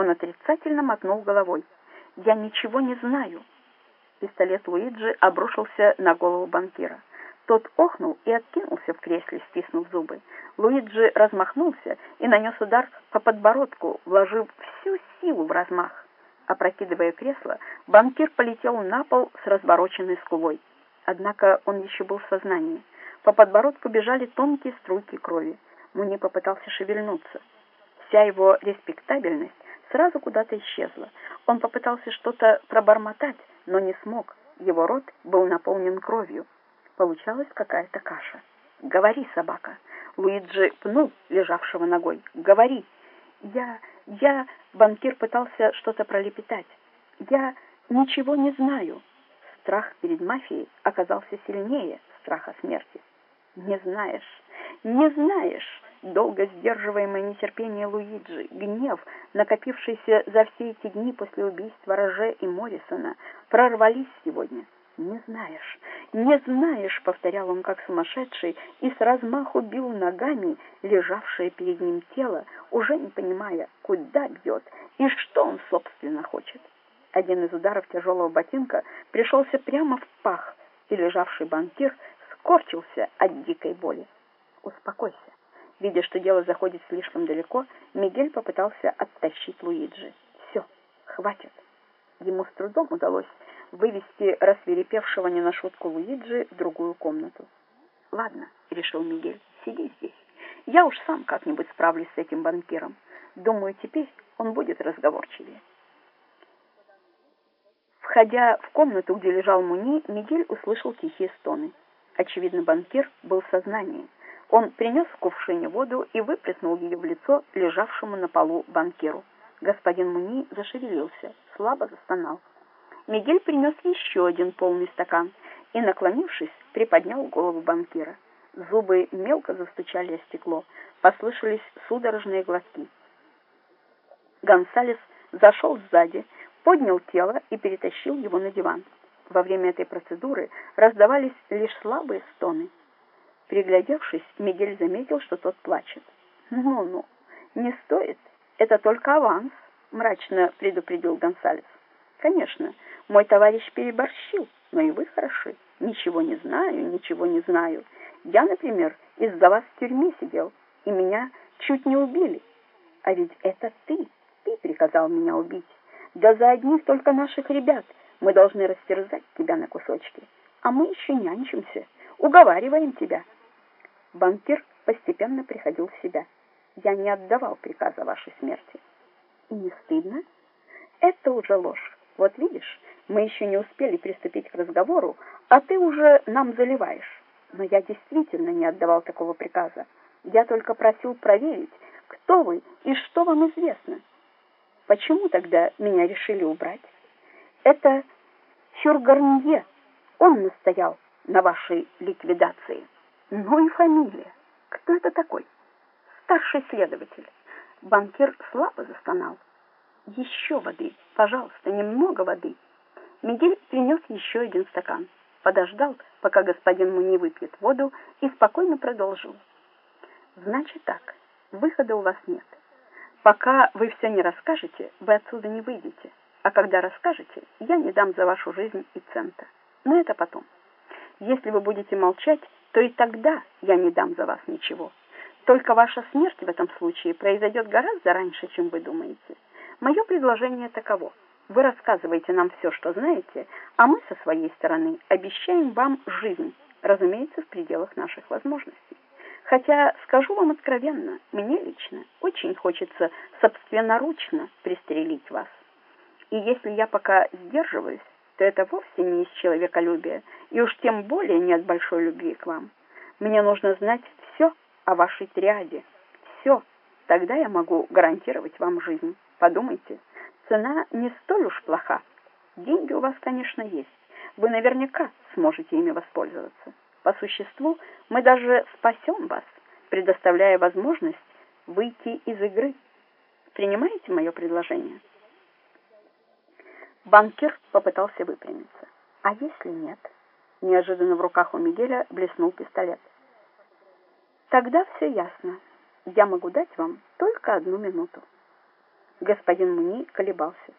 Он отрицательно мотнул головой. «Я ничего не знаю». Пистолет Луиджи обрушился на голову банкира. Тот охнул и откинулся в кресле, стиснув зубы. Луиджи размахнулся и нанес удар по подбородку, вложив всю силу в размах. Опрокидывая кресло, банкир полетел на пол с развороченной скулой. Однако он еще был в сознании. По подбородку бежали тонкие струйки крови. Муни попытался шевельнуться. Вся его респектабельность сразу куда-то исчезла. Он попытался что-то пробормотать, но не смог. Его рот был наполнен кровью. Получалась какая-то каша. «Говори, собака!» Луиджи пнул лежавшего ногой. «Говори!» «Я... я...» Банкир пытался что-то пролепетать. «Я ничего не знаю». Страх перед мафией оказался сильнее страха смерти. «Не знаешь, не знаешь!» Долго сдерживаемое нетерпение Луиджи, гнев, накопившийся за все эти дни после убийства Роже и Моррисона, прорвались сегодня. «Не знаешь, не знаешь», — повторял он как сумасшедший, и с размаху бил ногами лежавшее перед ним тело, уже не понимая, куда бьет и что он, собственно, хочет. Один из ударов тяжелого ботинка пришелся прямо в пах, и лежавший банкир скорчился от дикой боли. «Успокойся». Видя, что дело заходит слишком далеко, Мигель попытался оттащить Луиджи. «Все, хватит». Ему с трудом удалось вывести рассверепевшего не на шутку Луиджи в другую комнату. «Ладно», — решил Мигель, — «сиди здесь. Я уж сам как-нибудь справлюсь с этим банкиром. Думаю, теперь он будет разговорчивее». Входя в комнату, где лежал Муни, Мигель услышал тихие стоны. Очевидно, банкир был в сознании. Он принес в кувшине воду и выплеснул ее в лицо лежавшему на полу банкиру. Господин Муни зашевелился, слабо застонал. Мигель принес еще один полный стакан и, наклонившись, приподнял голову банкира. Зубы мелко застучали о стекло, послышались судорожные глотки. Гонсалес зашел сзади, поднял тело и перетащил его на диван. Во время этой процедуры раздавались лишь слабые стоны. Приглядевшись, Мигель заметил, что тот плачет. «Ну-ну, не стоит, это только аванс», — мрачно предупредил Гонсалес. «Конечно, мой товарищ переборщил, но и вы хороши. Ничего не знаю, ничего не знаю. Я, например, из-за вас в тюрьме сидел, и меня чуть не убили. А ведь это ты, ты приказал меня убить. Да за одних только наших ребят мы должны растерзать тебя на кусочки. А мы еще нянчимся, уговариваем тебя». Банкир постепенно приходил в себя. «Я не отдавал приказа вашей смерти». «И не стыдно?» «Это уже ложь. Вот видишь, мы еще не успели приступить к разговору, а ты уже нам заливаешь. Но я действительно не отдавал такого приказа. Я только просил проверить, кто вы и что вам известно. Почему тогда меня решили убрать? Это Фюргарнье. Он настоял на вашей ликвидации. Ну и фамилия. Кто это такой? Старший следователь. Банкир слабо застонал. «Еще воды, пожалуйста, немного воды». Мигель принес еще один стакан, подождал, пока господин Муни выпьет воду, и спокойно продолжил. «Значит так, выхода у вас нет. Пока вы все не расскажете, вы отсюда не выйдете, а когда расскажете, я не дам за вашу жизнь и цента. Но это потом. Если вы будете молчать, то и тогда я не дам за вас ничего. Только ваша смерть в этом случае произойдет гораздо раньше, чем вы думаете». Мое предложение таково. Вы рассказываете нам все, что знаете, а мы со своей стороны обещаем вам жизнь, разумеется, в пределах наших возможностей. Хотя, скажу вам откровенно, мне лично очень хочется собственноручно пристрелить вас. И если я пока сдерживаюсь, то это вовсе не из человеколюбия, и уж тем более не от большой любви к вам. Мне нужно знать все о вашей триаде, все, тогда я могу гарантировать вам жизнь. Подумайте, цена не столь уж плоха. Деньги у вас, конечно, есть. Вы наверняка сможете ими воспользоваться. По существу, мы даже спасем вас, предоставляя возможность выйти из игры. Принимаете мое предложение? Банкир попытался выпрямиться. А если нет? Неожиданно в руках у Мигеля блеснул пистолет. Тогда все ясно. Я могу дать вам только одну минуту. Господин Муни колебался.